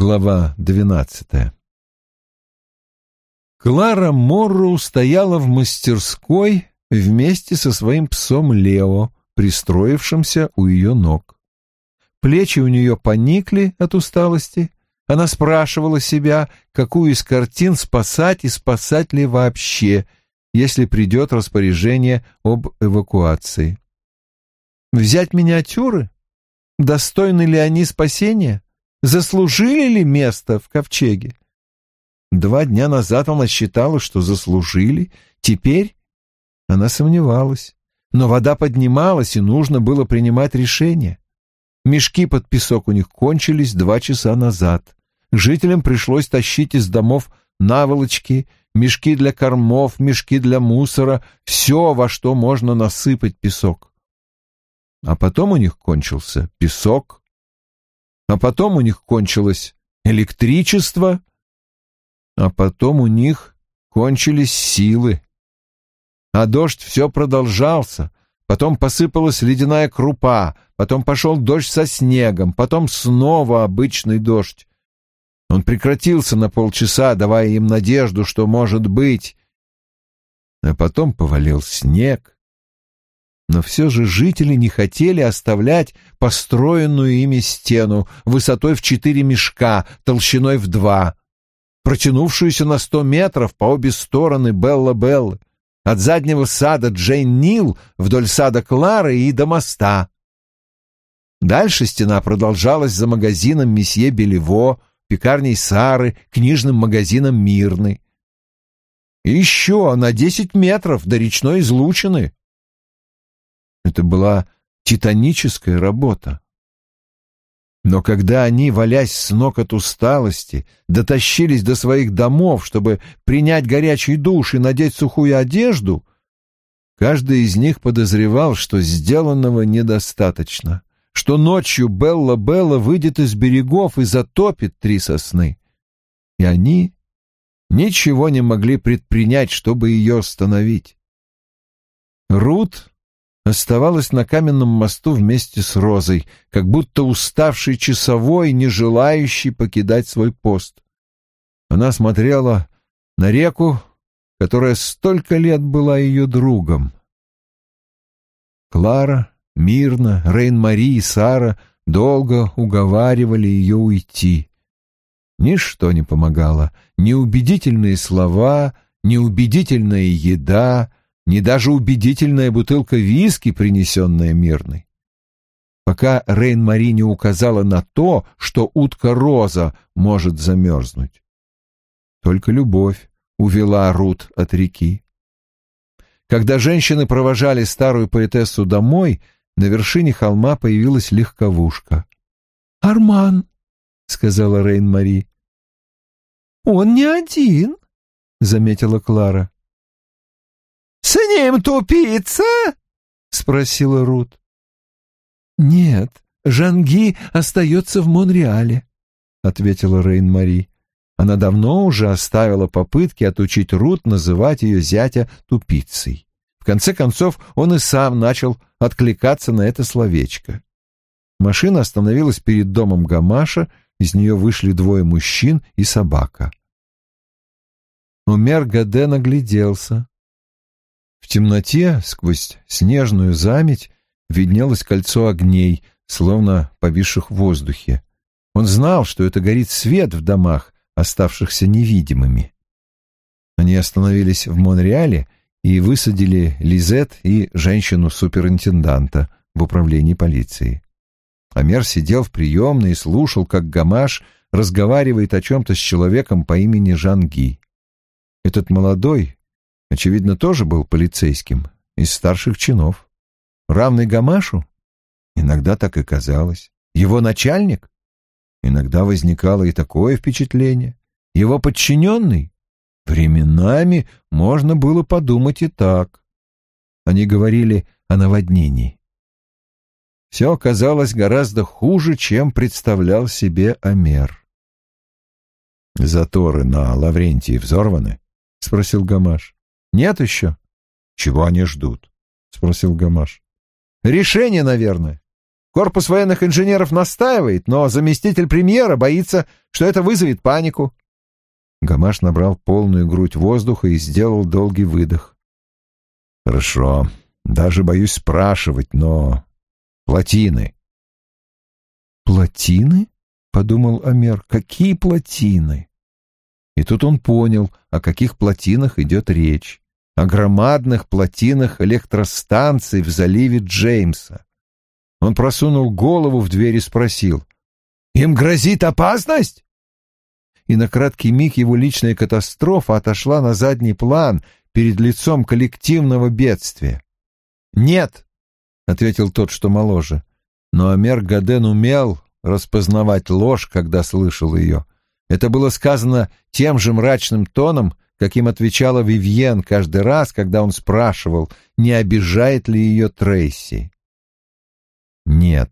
Глава двенадцатая Клара Морроу стояла в мастерской вместе со своим псом Лео, пристроившимся у ее ног. Плечи у нее поникли от усталости. Она спрашивала себя, какую из картин спасать и спасать ли вообще, если придет распоряжение об эвакуации. Взять миниатюры? Достойны ли они спасения? Заслужили ли место в ковчеге? Два дня назад она считала, что заслужили, теперь она сомневалась. Но вода поднималась, и нужно было принимать решение. Мешки под песок у них кончились два часа назад. Жителям пришлось тащить из домов наволочки, мешки для кормов, мешки для мусора, все, во что можно насыпать песок. А потом у них кончился песок, а потом у них кончилось электричество, а потом у них кончились силы. А дождь все продолжался, потом посыпалась ледяная крупа, потом пошел дождь со снегом, потом снова обычный дождь. Он прекратился на полчаса, давая им надежду, что может быть. А потом повалил снег, но все же жители не хотели оставлять построенную ими стену высотой в четыре мешка, толщиной в два, протянувшуюся на сто метров по обе стороны Белла-Беллы, от заднего сада Джейн Нил вдоль сада Клары и до моста. Дальше стена продолжалась за магазином месье Белево, пекарней Сары, книжным магазином Мирный. Еще на десять метров до речной излучины. Это была титаническая работа. Но когда они, валясь с ног от усталости, дотащились до своих домов, чтобы принять горячий душ и надеть сухую одежду, каждый из них подозревал, что сделанного недостаточно, что ночью Белла-Белла выйдет из берегов и затопит три сосны. И они ничего не могли предпринять, чтобы ее остановить. Рут оставалась на каменном мосту вместе с Розой, как будто уставший часовой, не желающий покидать свой пост. Она смотрела на реку, которая столько лет была ее другом. Клара, Мирна, Рейн-Мари и Сара долго уговаривали ее уйти. Ничто не помогало, ни убедительные слова, ни убедительная еда — ни даже убедительная бутылка виски, принесенная мирной. Пока Рейн-Мари не указала на то, что утка-роза может замерзнуть. Только любовь увела Рут от реки. Когда женщины провожали старую поэтессу домой, на вершине холма появилась легковушка. «Арман», — сказала Рейн-Мари. «Он не один», — заметила Клара. «С ним тупица?» — спросила Рут. «Нет, Жанги остается в Монреале», — ответила Рейн-Мари. Она давно уже оставила попытки отучить Рут называть ее зятя тупицей. В конце концов, он и сам начал откликаться на это словечко. Машина остановилась перед домом Гамаша, из нее вышли двое мужчин и собака. Умер Гаде нагляделся. Темноте, сквозь снежную заметь, виднелось кольцо огней, словно повисших в воздухе. Он знал, что это горит свет в домах, оставшихся невидимыми. Они остановились в Монреале и высадили Лизет и женщину-суперинтенданта в управлении полиции. Амер сидел в приемной и слушал, как Гамаш разговаривает о чем-то с человеком по имени Жанги. Этот молодой, очевидно, тоже был полицейским, из старших чинов. Равный Гамашу? Иногда так и казалось. Его начальник? Иногда возникало и такое впечатление. Его подчиненный? Временами можно было подумать и так. Они говорили о наводнении. Все оказалось гораздо хуже, чем представлял себе Амер. «Заторы на Лаврентии взорваны?» — спросил Гамаш. Нет еще? Чего они ждут? Спросил Гамаш. Решение, наверное. Корпус военных инженеров настаивает, но заместитель премьера боится, что это вызовет панику. Гамаш набрал полную грудь воздуха и сделал долгий выдох. Хорошо, даже боюсь спрашивать, но... Плотины. Плотины? — подумал Амер. Какие плотины? И тут он понял, о каких плотинах идет речь. О громадных плотинах электростанций в заливе Джеймса. Он просунул голову в дверь и спросил. «Им грозит опасность?» И на краткий миг его личная катастрофа отошла на задний план перед лицом коллективного бедствия. «Нет», — ответил тот, что моложе. Но Амер Гаден умел распознавать ложь, когда слышал ее. Это было сказано тем же мрачным тоном, каким отвечала Вивьен каждый раз, когда он спрашивал, не обижает ли ее Трейси. Нет.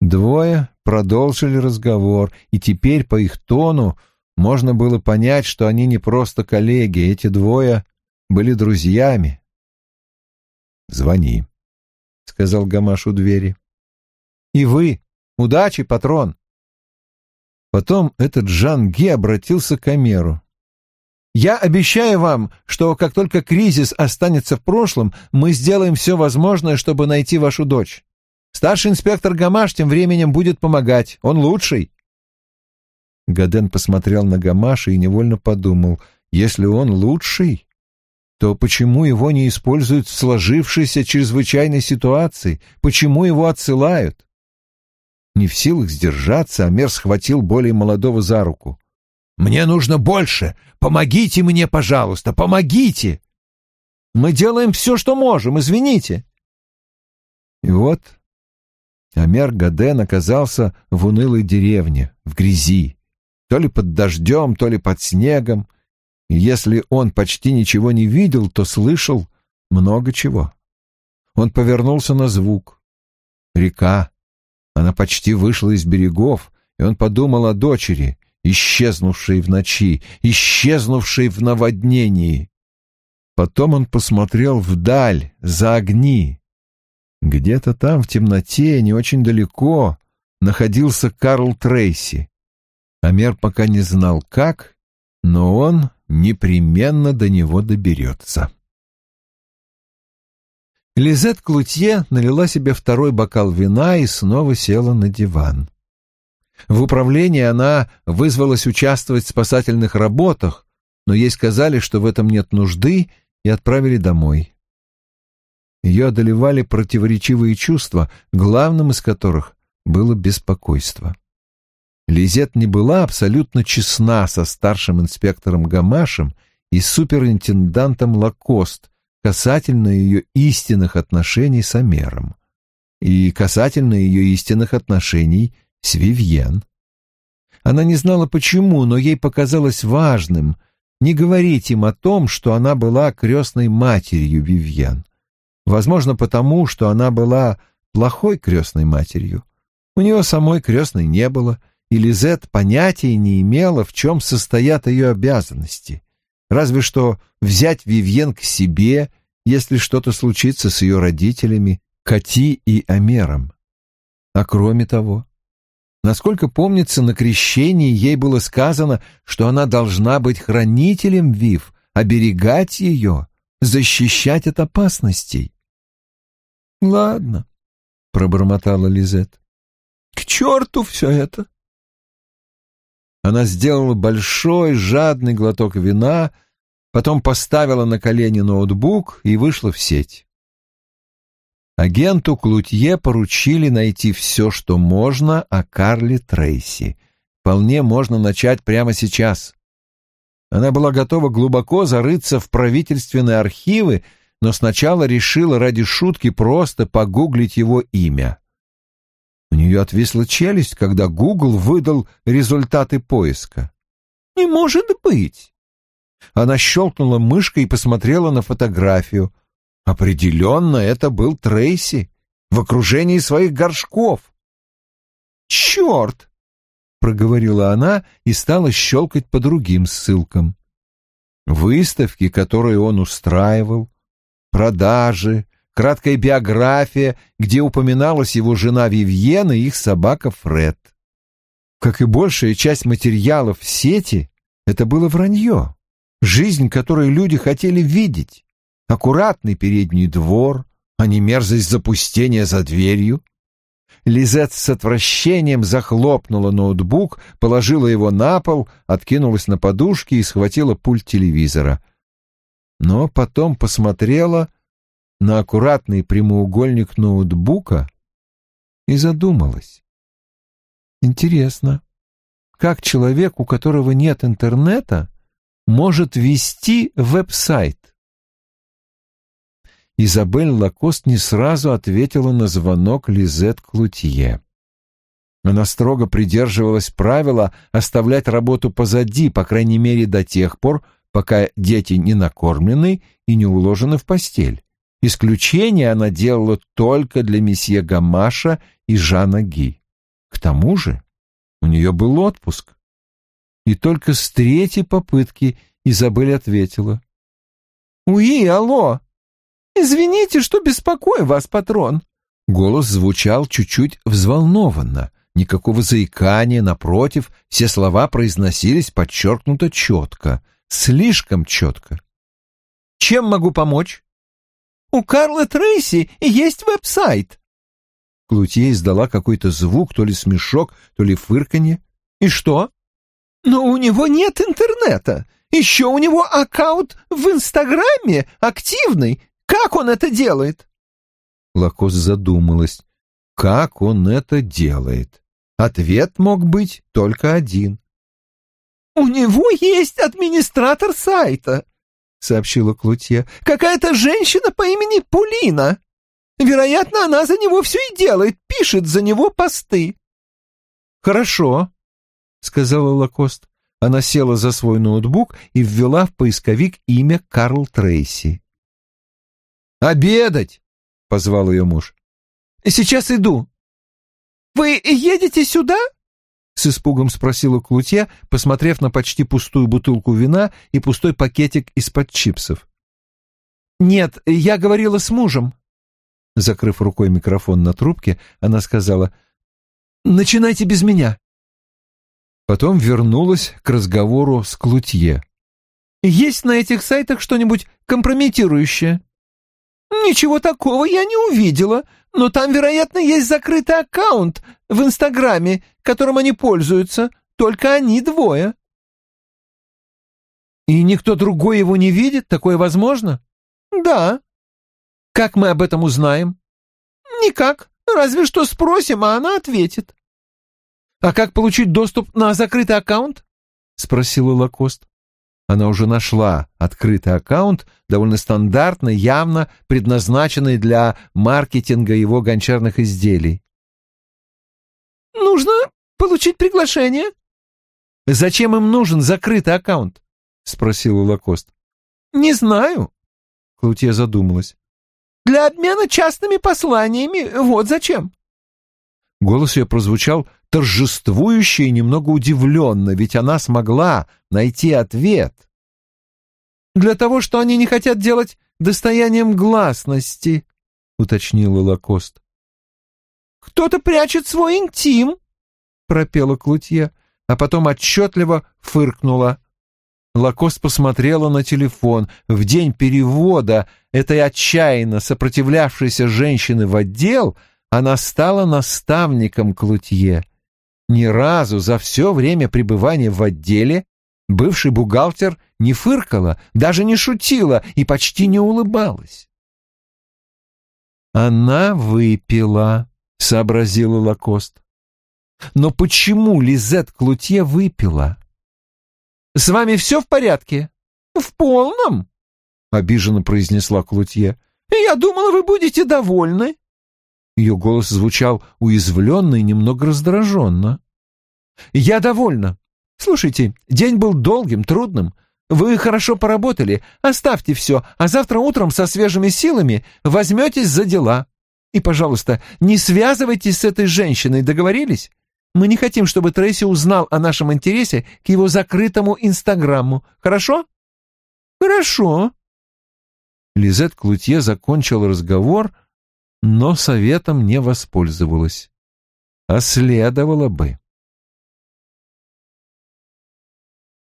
Двое продолжили разговор, и теперь по их тону можно было понять, что они не просто коллеги, эти двое были друзьями. «Звони», — сказал Гамаш у двери. «И вы. Удачи, патрон!» Потом этот Жан Ги обратился к Амеру. «Я обещаю вам, что как только кризис останется в прошлом, мы сделаем все возможное, чтобы найти вашу дочь. Старший инспектор Гамаш тем временем будет помогать. Он лучший». Гаден посмотрел на Гамаша и невольно подумал, если он лучший, то почему его не используют в сложившейся чрезвычайной ситуации? Почему его отсылают? Не в силах сдержаться, Амер схватил более молодого за руку. «Мне нужно больше! Помогите мне, пожалуйста, помогите!» «Мы делаем все, что можем, извините!» И вот Амер Гаден оказался в унылой деревне, в грязи, то ли под дождем, то ли под снегом, и если он почти ничего не видел, то слышал много чего. Он повернулся на звук. Река, она почти вышла из берегов, и он подумал о дочери, исчезнувшей в ночи, исчезнувшей в наводнении. Потом он посмотрел вдаль, за огни. Где-то там, в темноте, не очень далеко, находился Карл Трейси. Амер пока не знал, как, но он непременно до него доберется. Лизет Клутье налила себе второй бокал вина и снова села на диван. В управлении она вызвалась участвовать в спасательных работах, но ей сказали, что в этом нет нужды, и отправили домой. Ее одолевали противоречивые чувства, главным из которых было беспокойство. Лизет не была абсолютно честна со старшим инспектором Гамашем и суперинтендантом Лакост, касательно ее истинных отношений с Амером и касательно ее истинных отношений с Вивьен. Она не знала почему, но ей показалось важным не говорить им о том, что она была крестной матерью Вивьен. Возможно, потому, что она была плохой крестной матерью. У нее самой крестной не было, и Лизет понятия не имела, в чем состоят ее обязанности разве что взять Вивьен к себе, если что-то случится с ее родителями, Кати и Амером. А кроме того, насколько помнится, на крещении ей было сказано, что она должна быть хранителем Вив, оберегать ее, защищать от опасностей. «Ладно», — пробормотала Лизет, — «к черту все это!» Она сделала большой жадный глоток вина, потом поставила на колени ноутбук и вышла в сеть. Агенту Клутье поручили найти все, что можно о Карле Трейси. Вполне можно начать прямо сейчас. Она была готова глубоко зарыться в правительственные архивы, но сначала решила ради шутки просто погуглить его имя. У нее отвисла челюсть, когда Гугл выдал результаты поиска. «Не может быть! Она щелкнула мышкой и посмотрела на фотографию. Определенно, это был Трейси в окружении своих горшков. «Черт!» — проговорила она и стала щелкать по другим ссылкам. Выставки, которые он устраивал, продажи, краткая биография, где упоминалась его жена Вивьен и их собака Фред. Как и большая часть материалов в сети, это было вранье. Жизнь, которую люди хотели видеть. Аккуратный передний двор, а не мерзость запустения за дверью. Лизет с отвращением захлопнула ноутбук, положила его на пол, откинулась на подушки и схватила пульт телевизора. Но потом посмотрела на аккуратный прямоугольник ноутбука и задумалась. Интересно, как человек, у которого нет интернета, может вести веб-сайт? Изабель Лакост не сразу ответила на звонок Лизет Клутье. Она строго придерживалась правила оставлять работу позади, по крайней мере до тех пор, пока дети не накормлены и не уложены в постель. Исключение она делала только для месье Гамаша и Жана Ги. К тому же у нее был отпуск. И только с третьей попытки Изабель ответила. «Уи, алло! Извините, что беспокою вас, патрон!» Голос звучал чуть-чуть взволнованно. Никакого заикания, напротив, все слова произносились подчеркнуто четко, слишком четко. «Чем могу помочь?» У Карла Трейси есть веб-сайт». Клутье издала какой-то звук, то ли смешок, то ли фырканье. «И что?» «Но у него нет интернета. Еще у него аккаунт в Инстаграме активный. Как он это делает?» Лакос задумалась. «Как он это делает?» Ответ мог быть только один. «У него есть администратор сайта сообщила Клутье. «Какая-то женщина по имени Пулина. Вероятно, она за него все и делает, пишет за него посты». «Хорошо», — сказала Лакост. Она села за свой ноутбук и ввела в поисковик имя Карл Трейси. «Обедать!» — позвал ее муж. «Сейчас иду». «Вы едете сюда?» — с испугом спросила Клутье, посмотрев на почти пустую бутылку вина и пустой пакетик из-под чипсов. «Нет, я говорила с мужем». Закрыв рукой микрофон на трубке, она сказала, «Начинайте без меня». Потом вернулась к разговору с Клутье. «Есть на этих сайтах что-нибудь компрометирующее?» «Ничего такого я не увидела, но там, вероятно, есть закрытый аккаунт в Инстаграме, которым они пользуются, только они двое». «И никто другой его не видит? Такое возможно?» «Да». «Как мы об этом узнаем?» «Никак. Разве что спросим, а она ответит». «А как получить доступ на закрытый аккаунт?» — спросила Лакост. Она уже нашла открытый аккаунт, довольно стандартный, явно предназначенный для маркетинга его гончарных изделий. «Нужно получить приглашение». «Зачем им нужен закрытый аккаунт?» — спросила Лакост. «Не знаю», — Клутье задумалась. «Для обмена частными посланиями, вот зачем». Голос ее прозвучал торжествующе и немного удивленно, ведь она смогла найти ответ. «Для того, что они не хотят делать достоянием гласности», — уточнила Лакост. «Кто-то прячет свой интим», — пропела Клутье, а потом отчетливо фыркнула. Лакост посмотрела на телефон. В день перевода этой отчаянно сопротивлявшейся женщины в отдел она стала наставником Клутье — ни разу за все время пребывания в отделе бывший бухгалтер не фыркала, даже не шутила и почти не улыбалась. «Она выпила», — сообразила Лакост. «Но почему Лизет Клутье выпила?» «С вами все в порядке?» «В полном», — обиженно произнесла Клутье. «Я думала, вы будете довольны». Ее голос звучал уязвленно и немного раздраженно. «Я довольна. Слушайте, день был долгим, трудным. Вы хорошо поработали. Оставьте все, а завтра утром со свежими силами возьметесь за дела. И, пожалуйста, не связывайтесь с этой женщиной, договорились? Мы не хотим, чтобы Трейси узнал о нашем интересе к его закрытому Инстаграму. Хорошо?» «Хорошо», Лизет Клутье закончил разговор, но советом не воспользовалась. А следовало бы.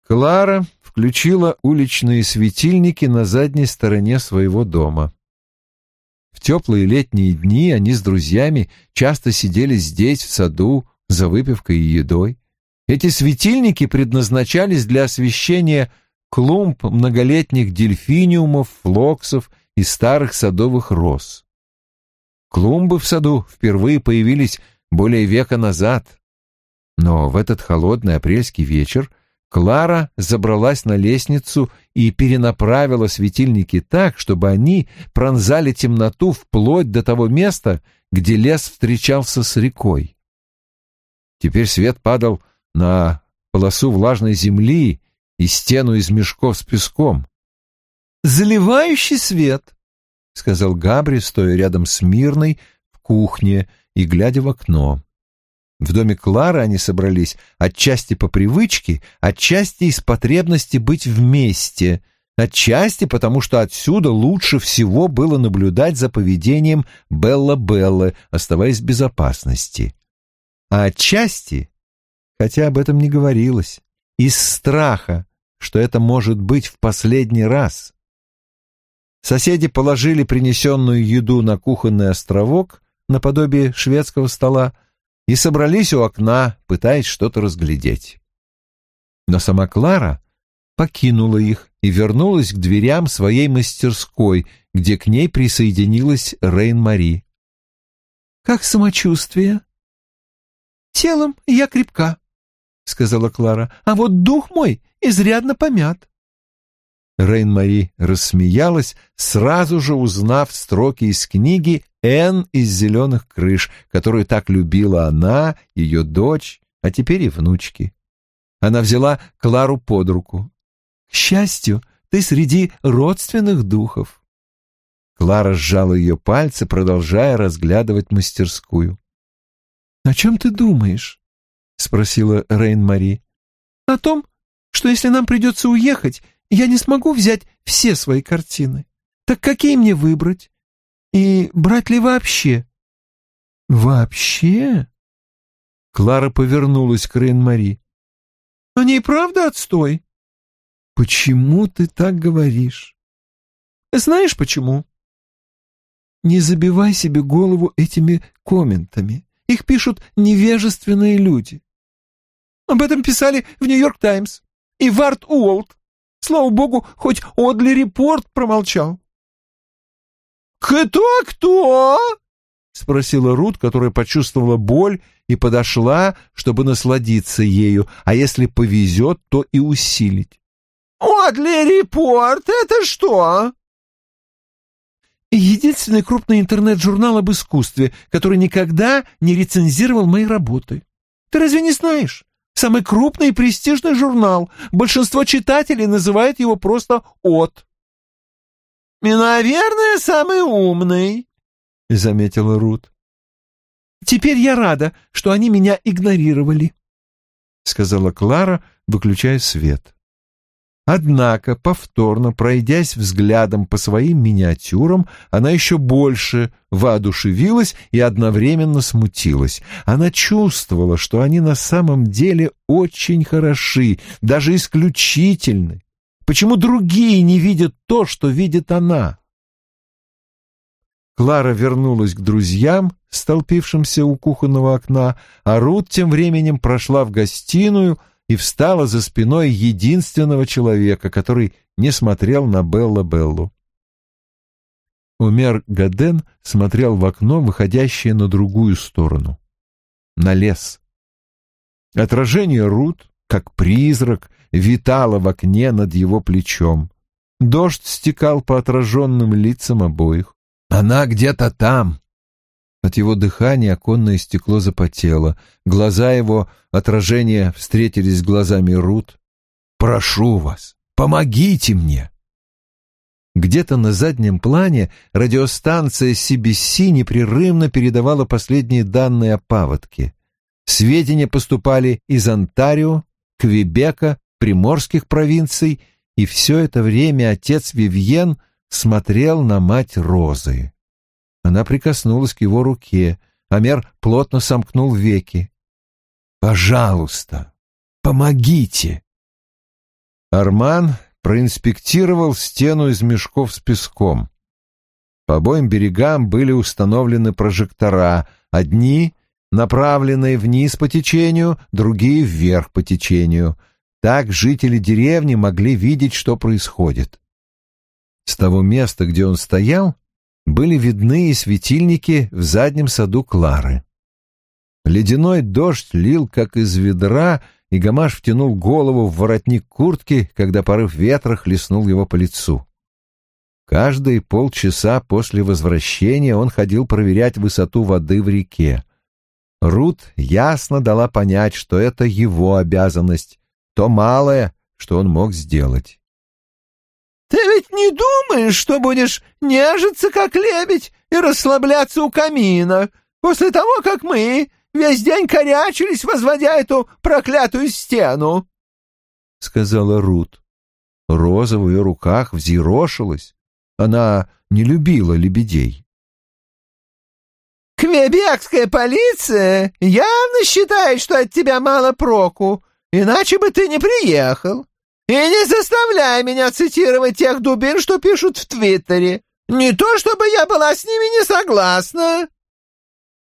Клара включила уличные светильники на задней стороне своего дома. В теплые летние дни они с друзьями часто сидели здесь, в саду, за выпивкой и едой. Эти светильники предназначались для освещения клумб многолетних дельфиниумов, флоксов и старых садовых роз. Клумбы в саду впервые появились более века назад. Но в этот холодный апрельский вечер Клара забралась на лестницу и перенаправила светильники так, чтобы они пронзали темноту вплоть до того места, где лес встречался с рекой. Теперь свет падал на полосу влажной земли и стену из мешков с песком. «Заливающий свет», — сказал Габри, стоя рядом с Мирной в кухне и глядя в окно. В доме Клары они собрались отчасти по привычке, отчасти из потребности быть вместе, отчасти потому, что отсюда лучше всего было наблюдать за поведением Белла-Беллы, оставаясь в безопасности. А отчасти, хотя об этом не говорилось, из страха, что это может быть в последний раз. Соседи положили принесенную еду на кухонный островок наподобие шведского стола, и собрались у окна, пытаясь что-то разглядеть. Но сама Клара покинула их и вернулась к дверям своей мастерской, где к ней присоединилась Рейн-Мари. «Как самочувствие?» «Телом я крепка», — сказала Клара, — «а вот дух мой изрядно помят». Рейн-Мари рассмеялась, сразу же узнав строки из книги «Н из зеленых крыш», которую так любила она, ее дочь, а теперь и внучки. Она взяла Клару под руку. «К счастью, ты среди родственных духов». Клара сжала ее пальцы, продолжая разглядывать мастерскую. «О чем ты думаешь?» — спросила Рейн-Мари. «О том, что если нам придется уехать, я не смогу взять все свои картины. Так какие мне выбрать? И брать ли вообще? Вообще? Клара повернулась к Рейн-Мари. Они и правда отстой? Почему ты так говоришь? Знаешь почему? Не забивай себе голову этими комментами. Их пишут невежественные люди. Об этом писали в «Нью-Йорк Таймс» и в «Арт Уолт». Слава богу, хоть Одли Репорт промолчал. «Кто-кто?» — спросила Рут, которая почувствовала боль и подошла, чтобы насладиться ею, а если повезет, то и усилить. «Одли Репорт — это что?» «Единственный крупный интернет-журнал об искусстве, который никогда не рецензировал мои работы. Ты разве не знаешь? Самый крупный и престижный журнал. Большинство читателей называют его просто «От». «И, наверное, самый умный», — заметила Рут. «Теперь я рада, что они меня игнорировали», — сказала Клара, выключая свет. Однако, повторно пройдясь взглядом по своим миниатюрам, она еще больше воодушевилась и одновременно смутилась. Она чувствовала, что они на самом деле очень хороши, даже исключительны. Почему другие не видят то, что видит она? Клара вернулась к друзьям, столпившимся у кухонного окна, а Рут тем временем прошла в гостиную — и встала за спиной единственного человека, который не смотрел на Белла Беллу. Умер Гаден смотрел в окно, выходящее на другую сторону, на лес. Отражение Рут, как призрак, витало в окне над его плечом. Дождь стекал по отраженным лицам обоих. Она где-то там, от его дыхания оконное стекло запотело. Глаза его, отражения, встретились с глазами Рут. «Прошу вас, помогите мне!» Где-то на заднем плане радиостанция CBC непрерывно передавала последние данные о паводке. Сведения поступали из Онтарио, Квебека, приморских провинций, и все это время отец Вивьен смотрел на мать Розы. Она прикоснулась к его руке. Амер плотно сомкнул веки. «Пожалуйста, помогите!» Арман проинспектировал стену из мешков с песком. По обоим берегам были установлены прожектора, одни направленные вниз по течению, другие вверх по течению. Так жители деревни могли видеть, что происходит. С того места, где он стоял, были видны и светильники в заднем саду Клары. Ледяной дождь лил, как из ведра, и Гамаш втянул голову в воротник куртки, когда порыв ветра хлестнул его по лицу. Каждые полчаса после возвращения он ходил проверять высоту воды в реке. Рут ясно дала понять, что это его обязанность, то малое, что он мог сделать. «Ты ведь не думаешь, что будешь нежиться, как лебедь, и расслабляться у камина, после того, как мы весь день корячились, возводя эту проклятую стену?» — сказала Рут. Роза в ее руках взъерошилась. Она не любила лебедей. Квебекская полиция явно считает, что от тебя мало проку, иначе бы ты не приехал. И не заставляй меня цитировать тех дубин, что пишут в Твиттере. Не то, чтобы я была с ними не согласна.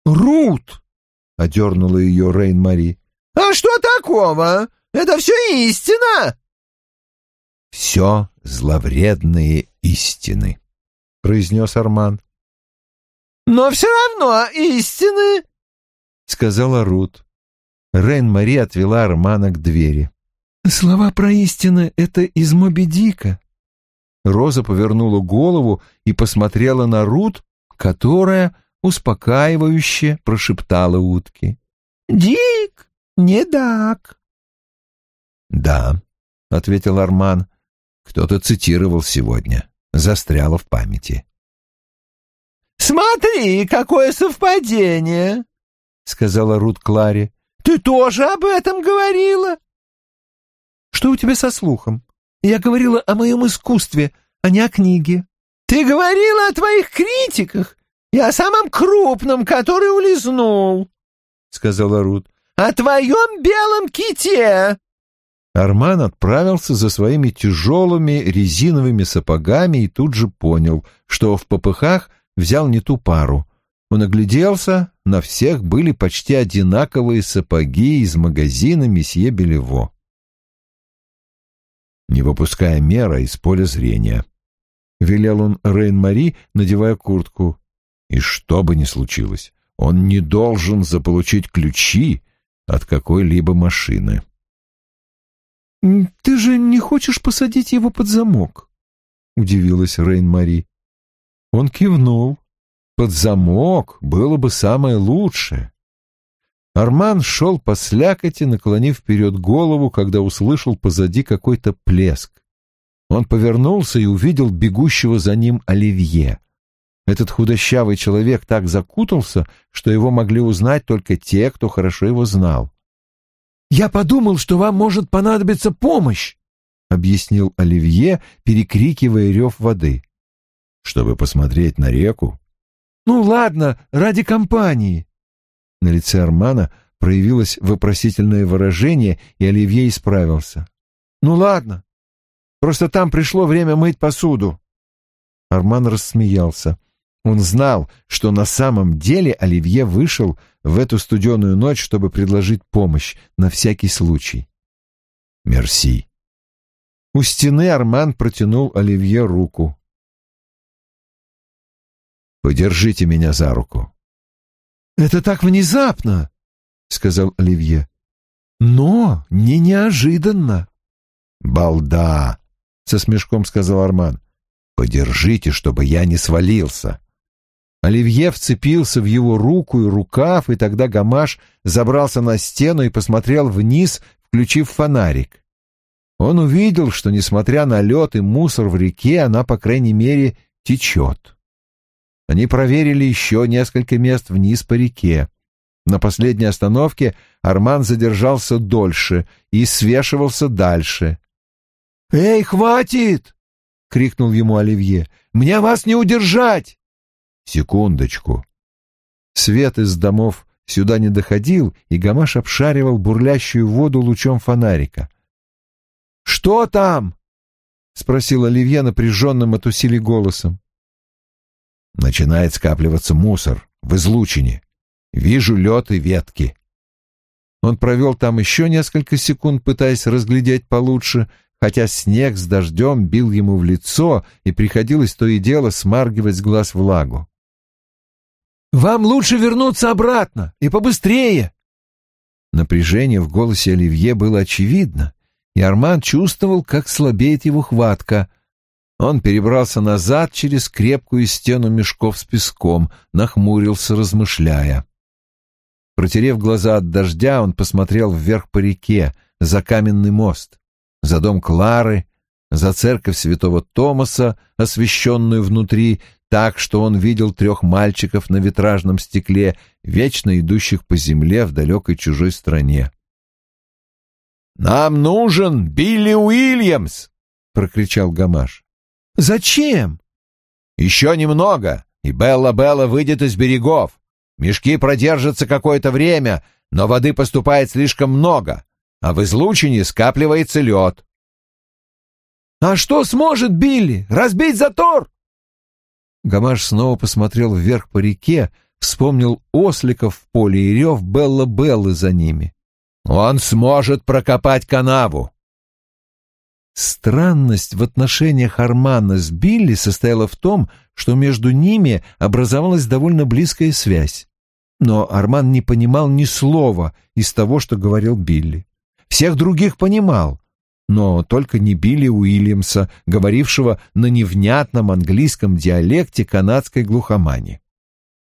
Рут! — одернула ее Рейн-Мари. «А что такого? Это все истина!» «Все зловредные истины», — произнес Арман. «Но все равно истины!» — сказала Рут. Рейн-Мари отвела Армана к двери. «Слова про истины — это из Моби Дика». Роза повернула голову и посмотрела на Рут, которая успокаивающе прошептала утки. «Дик, не дак». «Да», — ответил Арман, — «кто-то цитировал сегодня, застряло в памяти». «Смотри, какое совпадение!» — сказала Рут Кларе. «Ты тоже об этом говорила?» «Что у тебя со слухом? Я говорила о моем искусстве, а не о книге». «Ты говорила о твоих критиках и о самом крупном, который улизнул», — сказала Рут. «О твоем белом ките». Арман отправился за своими тяжелыми резиновыми сапогами и тут же понял, что в попыхах взял не ту пару. Он огляделся, на всех были почти одинаковые сапоги из магазина месье Белево. Не выпуская мера из поля зрения, велел он Рейн-Мари, надевая куртку. И что бы ни случилось, он не должен заполучить ключи от какой-либо машины. «Ты же не хочешь посадить его под замок?» — удивилась Рейн-Мари. Он кивнул. Под замок было бы самое лучшее. Арман шел по слякоти, наклонив вперед голову, когда услышал позади какой-то плеск. Он повернулся и увидел бегущего за ним Оливье. Этот худощавый человек так закутался, что его могли узнать только те, кто хорошо его знал. «Я подумал, что вам может понадобиться помощь», — объяснил Оливье, перекрикивая рев воды чтобы посмотреть на реку? Ну ладно, ради компании. На лице Армана проявилось вопросительное выражение, и Оливье исправился. Ну ладно, просто там пришло время мыть посуду. Арман рассмеялся. Он знал, что на самом деле Оливье вышел в эту студеную ночь, чтобы предложить помощь на всякий случай. «Мерси». У стены Арман протянул Оливье руку. Подержите меня за руку. Это так внезапно, сказал Оливье. Но не неожиданно. Балда, со смешком сказал Арман. Подержите, чтобы я не свалился. Оливье вцепился в его руку и рукав, и тогда Гамаш забрался на стену и посмотрел вниз, включив фонарик. Он увидел, что, несмотря на лед и мусор в реке, она, по крайней мере, течет. Они проверили еще несколько мест вниз по реке. На последней остановке Арман задержался дольше и свешивался дальше. «Эй, хватит!» — крикнул ему Оливье. «Мне вас не удержать!» «Секундочку». Свет из домов сюда не доходил, и Гамаш обшаривал бурлящую воду лучом фонарика. «Что там?» — спросил Оливье напряженным от усилий голосом. Начинает скапливаться мусор в излучине. Вижу лед и ветки. Он провел там еще несколько секунд, пытаясь разглядеть получше, хотя снег с дождем бил ему в лицо, и приходилось то и дело смаргивать с глаз влагу. «Вам лучше вернуться обратно и побыстрее!» Напряжение в голосе Оливье было очевидно, и Арман чувствовал, как слабеет его хватка. Он перебрался назад через крепкую стену мешков с песком, нахмурился, размышляя. Протерев глаза от дождя, он посмотрел вверх по реке, за каменный мост, за дом Клары, за церковь святого Томаса, освещенную внутри, так, что он видел трех мальчиков на витражном стекле, вечно идущих по земле в далекой чужой стране. «Нам нужен Билли Уильямс!» — прокричал Гамаш. «Зачем?» «Еще немного, и Белла-Белла выйдет из берегов. Мешки продержатся какое-то время, но воды поступает слишком много, а в излучине скапливается лед». «А что сможет Билли? Разбить затор?» Гамаш снова посмотрел вверх по реке, вспомнил осликов в поле и рев Белла-Беллы за ними. Он сможет прокопать канаву. Странность в отношениях Армана с Билли состояла в том, что между ними образовалась довольно близкая связь. Но Арман не понимал ни слова из того, что говорил Билли. Всех других понимал, но только не Билли Уильямса, говорившего на невнятном английском диалекте канадской глухомани.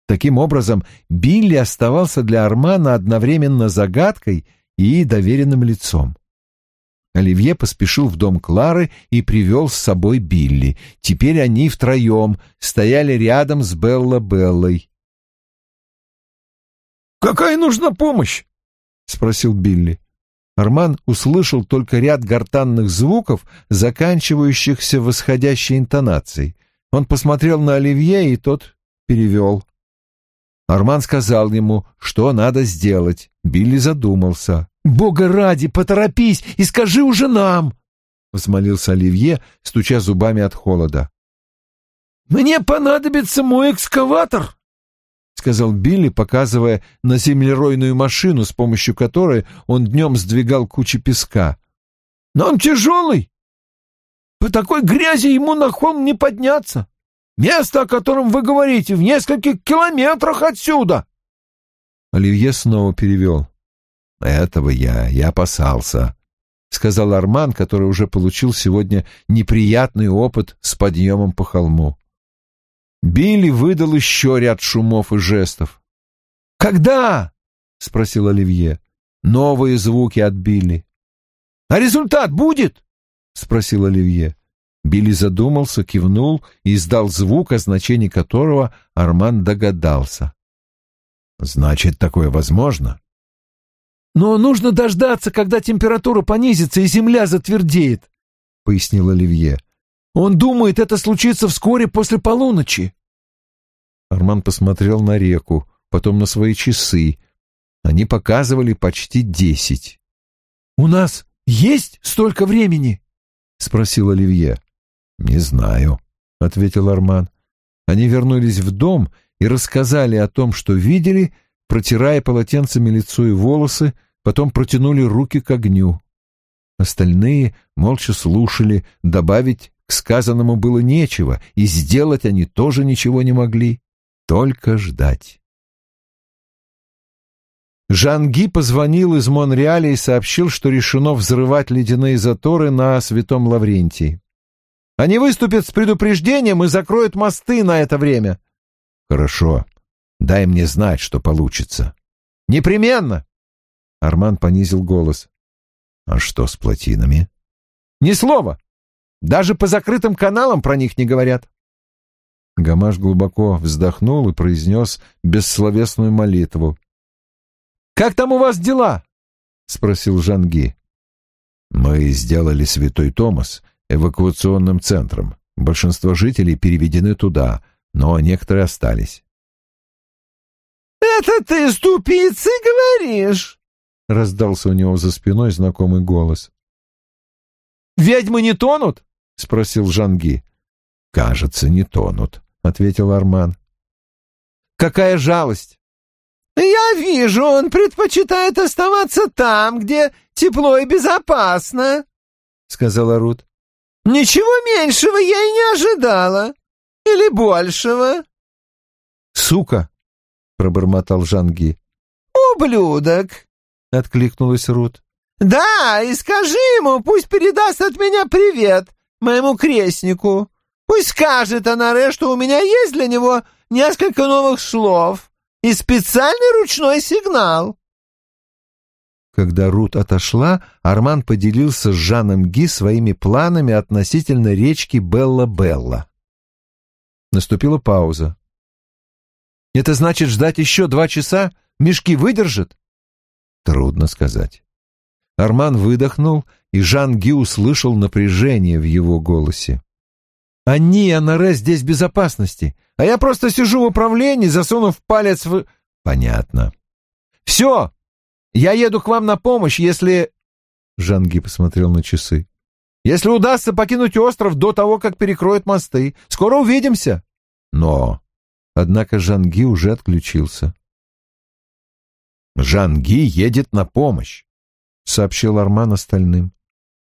Таким образом, Билли оставался для Армана одновременно загадкой и доверенным лицом. Оливье поспешил в дом Клары и привел с собой Билли. Теперь они втроем стояли рядом с Белла-Беллой. «Какая нужна помощь?» — спросил Билли. Арман услышал только ряд гортанных звуков, заканчивающихся восходящей интонацией. Он посмотрел на Оливье, и тот перевел. Арман сказал ему, что надо сделать. Билли задумался. «Бога ради, поторопись и скажи уже нам!» — взмолился Оливье, стуча зубами от холода. «Мне понадобится мой экскаватор!» — сказал Билли, показывая на землеройную машину, с помощью которой он днем сдвигал кучи песка. «Но он тяжелый! По такой грязи ему на холм не подняться!» Место, о котором вы говорите, в нескольких километрах отсюда. Оливье снова перевел. Этого я и опасался, — сказал Арман, который уже получил сегодня неприятный опыт с подъемом по холму. Билли выдал еще ряд шумов и жестов. «Когда?» — спросил Оливье. Новые звуки от Билли. «А результат будет?» — спросил Оливье. Билли задумался, кивнул и издал звук, о значении которого Арман догадался. «Значит, такое возможно?» «Но нужно дождаться, когда температура понизится и земля затвердеет», — пояснил Оливье. «Он думает, это случится вскоре после полуночи». Арман посмотрел на реку, потом на свои часы. Они показывали почти десять. «У нас есть столько времени?» — спросил Оливье. «Не знаю», — ответил Арман. Они вернулись в дом и рассказали о том, что видели, протирая полотенцами лицо и волосы, потом протянули руки к огню. Остальные молча слушали, добавить к сказанному было нечего, и сделать они тоже ничего не могли, только ждать. Жанги позвонил из Монреаля и сообщил, что решено взрывать ледяные заторы на Святом Лаврентии. Они выступят с предупреждением и закроют мосты на это время. Хорошо. Дай мне знать, что получится. Непременно. Арман понизил голос. А что с плотинами? Ни слова. Даже по закрытым каналам про них не говорят. Гамаш глубоко вздохнул и произнес бессловесную молитву. «Как там у вас дела?» — спросил Жанги. «Мы сделали святой Томас эвакуационным центром. Большинство жителей переведены туда, но некоторые остались. «Это ты с тупицей говоришь?» — раздался у него за спиной знакомый голос. «Ведьмы не тонут?» — спросил Жанги. «Кажется, не тонут», — ответил Арман. «Какая жалость!» «Я вижу, он предпочитает оставаться там, где тепло и безопасно», — сказала Рут. «Ничего меньшего я и не ожидала. Или большего». «Сука!» — пробормотал Жанги. «Ублюдок!» — откликнулась Рут. «Да, и скажи ему, пусть передаст от меня привет моему крестнику. Пусть скажет Анаре, что у меня есть для него несколько новых слов и специальный ручной сигнал». Когда Рут отошла, Арман поделился с Жаном Ги своими планами относительно речки Белла-Белла. Наступила пауза. «Это значит ждать еще два часа? Мешки выдержат?» Трудно сказать. Арман выдохнул, и Жан Ги услышал напряжение в его голосе. «Они, Анаре, здесь в безопасности, а я просто сижу в управлении, засунув палец в...» «Понятно». «Все! Я еду к вам на помощь, если...» Жанги посмотрел на часы. «Если удастся покинуть остров до того, как перекроют мосты. Скоро увидимся». «Но...» Однако Жанги уже отключился. «Жанги едет на помощь», — сообщил Арман остальным.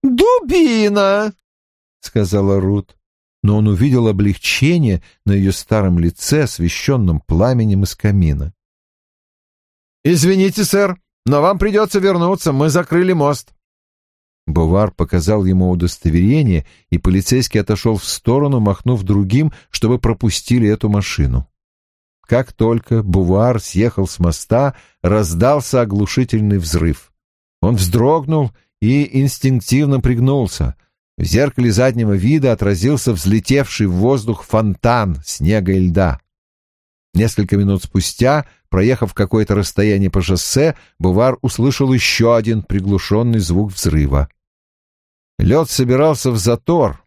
«Дубина!» — сказала Рут. Но он увидел облегчение на ее старом лице, освещенном пламенем из камина. «Извините, сэр, но вам придется вернуться, мы закрыли мост». Бувар показал ему удостоверение, и полицейский отошел в сторону, махнув другим, чтобы пропустили эту машину. Как только Бувар съехал с моста, раздался оглушительный взрыв. Он вздрогнул и инстинктивно пригнулся. В зеркале заднего вида отразился взлетевший в воздух фонтан снега и льда. Несколько минут спустя, проехав какое-то расстояние по шоссе, Бувар услышал еще один приглушенный звук взрыва. Лед собирался в затор.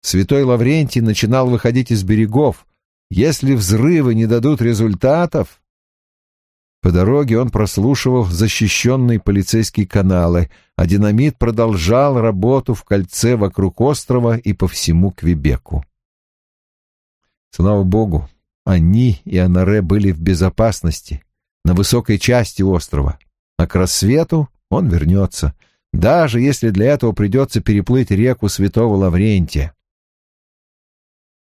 Святой Лаврентий начинал выходить из берегов. Если взрывы не дадут результатов... По дороге он прослушивал защищенные полицейские каналы, а динамит продолжал работу в кольце вокруг острова и по всему Квебеку. Слава богу, они и Анаре были в безопасности, на высокой части острова, а к рассвету он вернется, даже если для этого придется переплыть реку Святого Лаврентия.